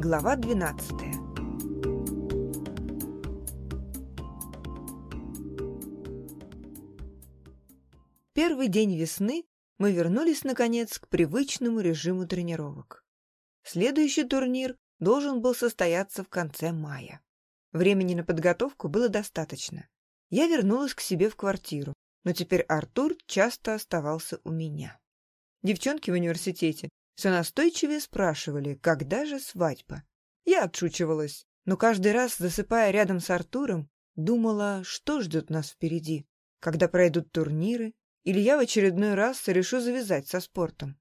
Глава 12 Первый день весны мы вернулись, наконец, к привычному режиму тренировок. Следующий турнир должен был состояться в конце мая. Времени на подготовку было достаточно. Я вернулась к себе в квартиру, но теперь Артур часто оставался у меня. Девчонки в университете все настойчивее спрашивали, когда же свадьба. Я отшучивалась, но каждый раз, засыпая рядом с Артуром, думала, что ждет нас впереди, когда пройдут турниры, или я в очередной раз решу завязать со спортом.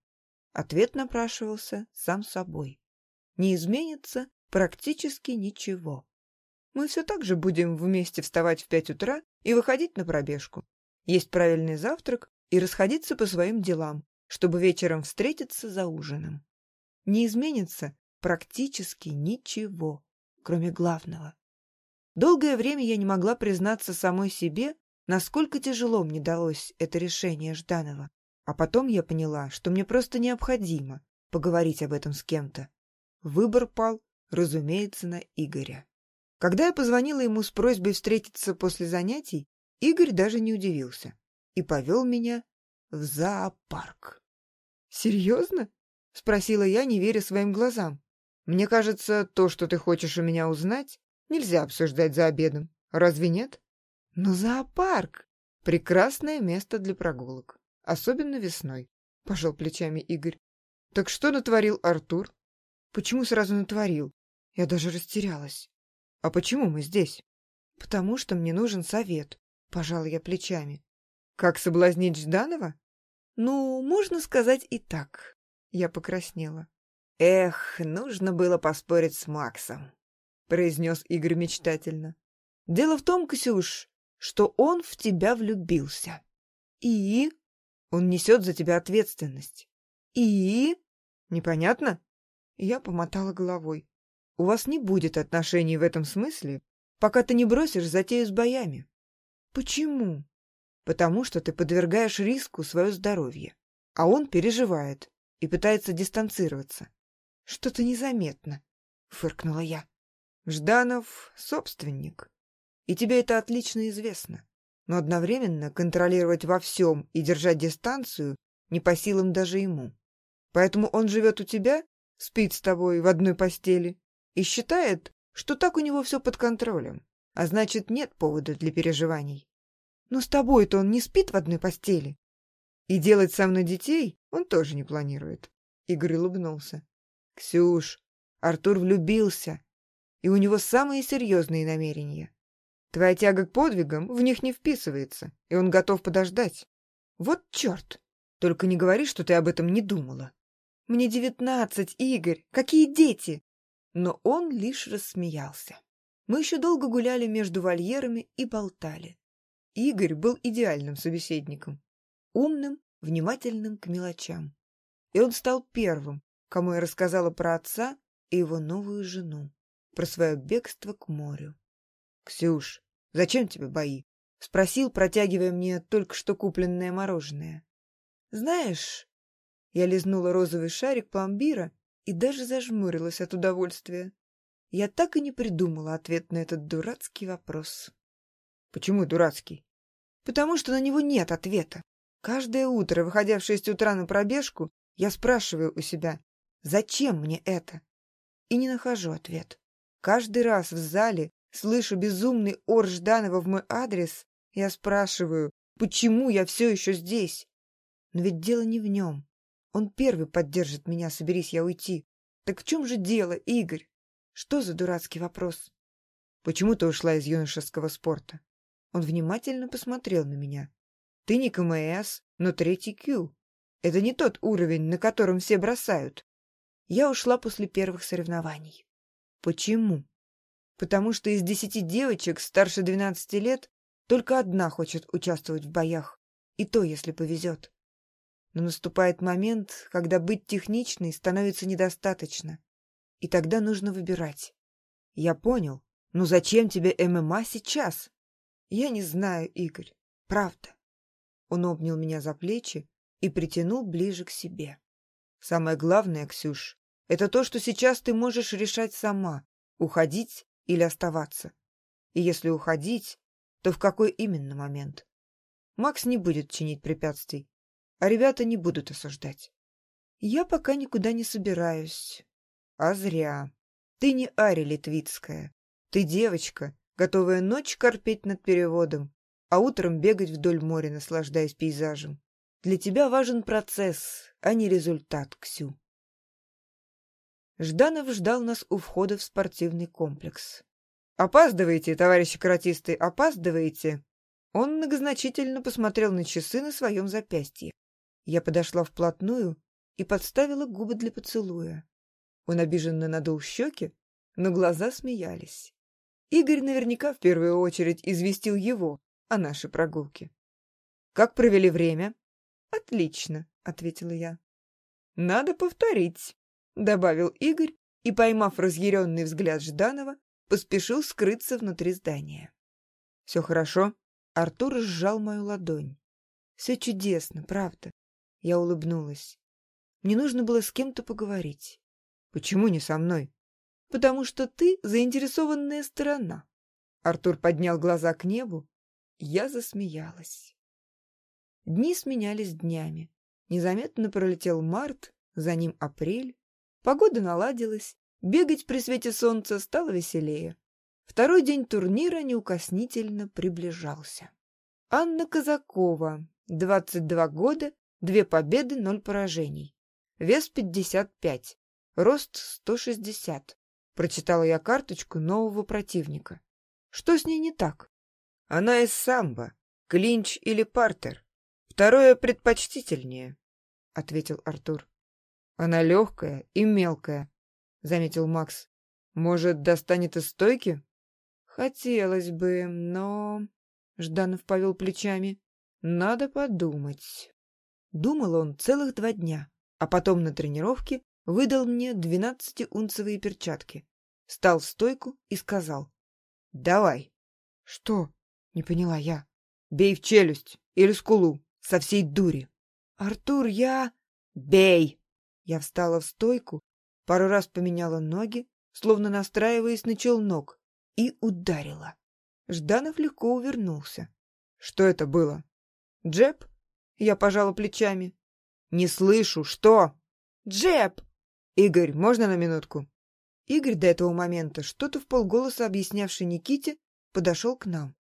Ответ напрашивался сам собой. Не изменится практически ничего. Мы все так же будем вместе вставать в пять утра и выходить на пробежку, есть правильный завтрак и расходиться по своим делам, чтобы вечером встретиться за ужином. Не изменится практически ничего, кроме главного. Долгое время я не могла признаться самой себе, насколько тяжело мне далось это решение Жданова. А потом я поняла, что мне просто необходимо поговорить об этом с кем-то. Выбор пал, разумеется, на Игоря. Когда я позвонила ему с просьбой встретиться после занятий, Игорь даже не удивился и повел меня в зоопарк. «Серьезно?» — спросила я, не веря своим глазам. «Мне кажется, то, что ты хочешь у меня узнать, нельзя обсуждать за обедом. Разве нет?» «Но зоопарк — прекрасное место для прогулок, особенно весной», — пожал плечами Игорь. «Так что натворил Артур?» «Почему сразу натворил? Я даже растерялась. А почему мы здесь?» «Потому что мне нужен совет», — пожал я плечами. «Как соблазнить Жданова?» «Ну, можно сказать и так». Я покраснела. «Эх, нужно было поспорить с Максом», — произнес Игорь мечтательно. «Дело в том, Ксюш, что он в тебя влюбился. И он несет за тебя ответственность. И... Непонятно?» Я помотала головой. «У вас не будет отношений в этом смысле, пока ты не бросишь затею с боями». «Почему?» Потому что ты подвергаешь риску свое здоровье, а он переживает и пытается дистанцироваться. Что-то незаметно, — фыркнула я. Жданов — собственник, и тебе это отлично известно. Но одновременно контролировать во всем и держать дистанцию не по силам даже ему. Поэтому он живет у тебя, спит с тобой в одной постели и считает, что так у него все под контролем, а значит, нет повода для переживаний. Но с тобой-то он не спит в одной постели. И делать со мной детей он тоже не планирует. Игорь улыбнулся. Ксюш, Артур влюбился, и у него самые серьезные намерения. Твоя тяга к подвигам в них не вписывается, и он готов подождать. Вот черт! Только не говори, что ты об этом не думала. Мне девятнадцать, Игорь, какие дети! Но он лишь рассмеялся. Мы еще долго гуляли между вольерами и болтали. Игорь был идеальным собеседником. Умным, внимательным к мелочам. И он стал первым, кому я рассказала про отца и его новую жену, про свое бегство к морю. «Ксюш, зачем тебе бои?» — спросил, протягивая мне только что купленное мороженое. «Знаешь...» Я лизнула розовый шарик пломбира и даже зажмурилась от удовольствия. Я так и не придумала ответ на этот дурацкий вопрос. «Почему дурацкий?» потому что на него нет ответа. Каждое утро, выходя в шесть утра на пробежку, я спрашиваю у себя, зачем мне это? И не нахожу ответ. Каждый раз в зале слышу безумный ор Жданова в мой адрес, я спрашиваю, почему я все еще здесь? Но ведь дело не в нем. Он первый поддержит меня, соберись я уйти. Так в чем же дело, Игорь? Что за дурацкий вопрос? Почему ты ушла из юношеского спорта? Он внимательно посмотрел на меня. «Ты не КМС, но третий Q. Это не тот уровень, на котором все бросают». Я ушла после первых соревнований. Почему? Потому что из десяти девочек старше двенадцати лет только одна хочет участвовать в боях, и то, если повезет. Но наступает момент, когда быть техничной становится недостаточно, и тогда нужно выбирать. Я понял, но зачем тебе ММА сейчас? Я не знаю, Игорь, правда. Он обнял меня за плечи и притянул ближе к себе. Самое главное, Ксюш, Это то, что сейчас ты можешь решать сама, уходить или оставаться. И если уходить, то в какой именно момент? Макс не будет чинить препятствий, а ребята не будут осуждать. Я пока никуда не собираюсь. А зря. Ты не Ари Литвицкая. Ты девочка, готовая ночь корпеть над переводом, а утром бегать вдоль моря, наслаждаясь пейзажем. Для тебя важен процесс, а не результат, Ксю. Жданов ждал нас у входа в спортивный комплекс. «Опаздываете, товарищи каратисты, опаздываете!» Он многозначительно посмотрел на часы на своем запястье. Я подошла вплотную и подставила губы для поцелуя. Он обиженно надул щеки, но глаза смеялись. Игорь наверняка в первую очередь известил его о нашей прогулке. «Как провели время?» «Отлично», — ответила я. «Надо повторить», — добавил Игорь и, поймав разъяренный взгляд Жданова, поспешил скрыться внутри здания. «Все хорошо?» Артур сжал мою ладонь. «Все чудесно, правда?» Я улыбнулась. «Мне нужно было с кем-то поговорить». «Почему не со мной?» «Потому что ты заинтересованная сторона». Артур поднял глаза к небу. Я засмеялась. Дни сменялись днями. Незаметно пролетел март, за ним апрель. Погода наладилась, бегать при свете солнца стало веселее. Второй день турнира неукоснительно приближался. Анна Казакова, 22 года, две победы, ноль поражений. Вес 55, рост 160. Прочитала я карточку нового противника. Что с ней не так? Она из самбо, клинч или партер. Второе предпочтительнее, — ответил Артур. Она легкая и мелкая, — заметил Макс. Может, достанет из стойки? Хотелось бы, но... Жданов повел плечами. Надо подумать. Думал он целых два дня, а потом на тренировке выдал мне двенадцатиунцевые перчатки. Стал в стойку и сказал. «Давай». «Что?» — не поняла я. «Бей в челюсть или скулу со всей дури. «Артур, я...» «Бей!» Я встала в стойку, пару раз поменяла ноги, словно настраиваясь на челнок, и ударила. Жданов легко увернулся. «Что это было?» «Джеб?» Я пожала плечами. «Не слышу, что?» «Джеб!» «Игорь, можно на минутку?» Игорь до этого момента, что-то в полголоса объяснявший Никите, подошел к нам.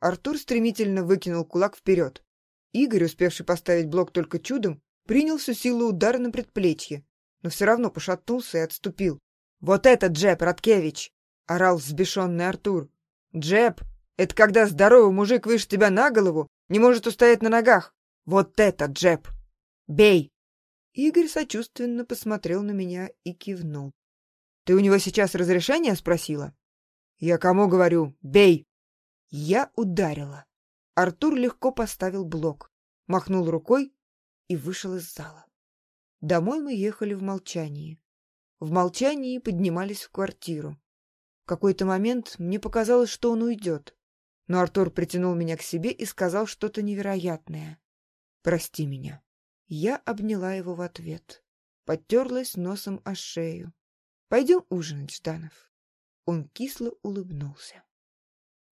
Артур стремительно выкинул кулак вперед. Игорь, успевший поставить блок только чудом, принял всю силу удара на предплечье, но все равно пошатнулся и отступил. «Вот это джеб, Роткевич!» — орал взбешенный Артур. «Джеб — это когда здоровый мужик выше тебя на голову не может устоять на ногах. Вот это джеб! Бей!» Игорь сочувственно посмотрел на меня и кивнул. «Ты у него сейчас разрешение?» — спросила. «Я кому говорю? Бей!» Я ударила. Артур легко поставил блок, махнул рукой и вышел из зала. Домой мы ехали в молчании. В молчании поднимались в квартиру. В какой-то момент мне показалось, что он уйдет. Но Артур притянул меня к себе и сказал что-то невероятное. «Прости меня». Я обняла его в ответ. Подтерлась носом о шею. «Пойдем ужинать, Жданов». Он кисло улыбнулся.